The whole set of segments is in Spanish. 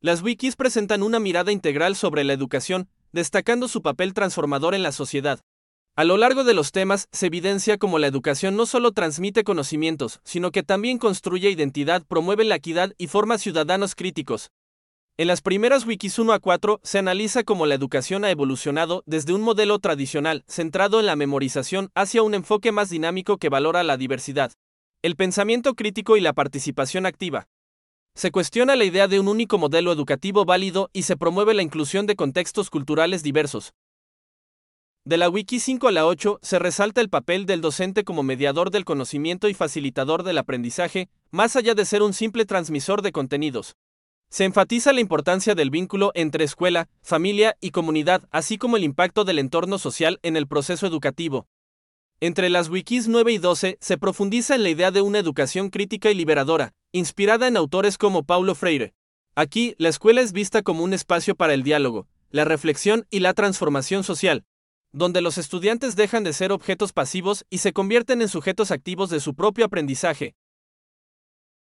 Las wikis presentan una mirada integral sobre la educación, destacando su papel transformador en la sociedad. A lo largo de los temas, se evidencia cómo la educación no solo transmite conocimientos, sino que también construye identidad, promueve la equidad y forma ciudadanos críticos. En las primeras wikis 1 a 4 se analiza cómo la educación ha evolucionado desde un modelo tradicional, centrado en la memorización, hacia un enfoque más dinámico que valora la diversidad, el pensamiento crítico y la participación activa. Se cuestiona la idea de un único modelo educativo válido y se promueve la inclusión de contextos culturales diversos. De la Wiki 5 a la 8 se resalta el papel del docente como mediador del conocimiento y facilitador del aprendizaje, más allá de ser un simple transmisor de contenidos. Se enfatiza la importancia del vínculo entre escuela, familia y comunidad, así como el impacto del entorno social en el proceso educativo. Entre las wikis 9 y 12 se profundiza en la idea de una educación crítica y liberadora, inspirada en autores como Paulo Freire. Aquí, la escuela es vista como un espacio para el diálogo, la reflexión y la transformación social, donde los estudiantes dejan de ser objetos pasivos y se convierten en sujetos activos de su propio aprendizaje.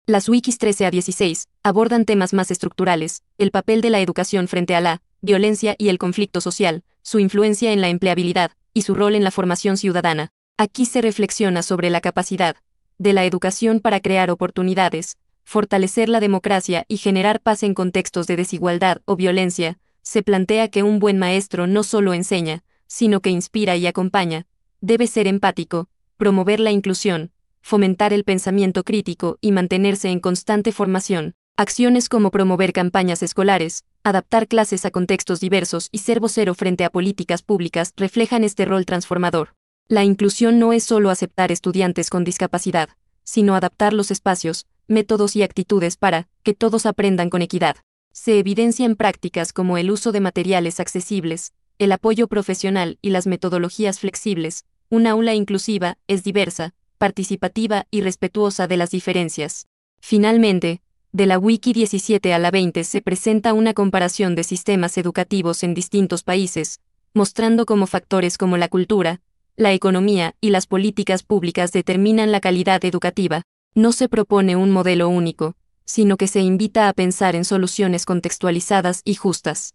Las wikis 13 a 16 abordan temas más estructurales, el papel de la educación frente a la violencia y el conflicto social, su influencia en la empleabilidad y su rol en la formación ciudadana. Aquí se reflexiona sobre la capacidad de la educación para crear oportunidades, fortalecer la democracia y generar paz en contextos de desigualdad o violencia. Se plantea que un buen maestro no solo enseña, sino que inspira y acompaña. Debe ser empático, promover la inclusión, fomentar el pensamiento crítico y mantenerse en constante formación. Acciones como promover campañas escolares, adaptar clases a contextos diversos y ser vocero frente a políticas públicas reflejan este rol transformador. La inclusión no es solo aceptar estudiantes con discapacidad, sino adaptar los espacios, métodos y actitudes para que todos aprendan con equidad. Se evidencian prácticas como el uso de materiales accesibles, el apoyo profesional y las metodologías flexibles, un aula inclusiva es diversa, participativa y respetuosa de las diferencias. Finalmente, de la Wiki 17 a la 20 se presenta una comparación de sistemas educativos en distintos países, mostrando cómo factores como la cultura, la economía y las políticas públicas determinan la calidad educativa. No se propone un modelo único, sino que se invita a pensar en soluciones contextualizadas y justas.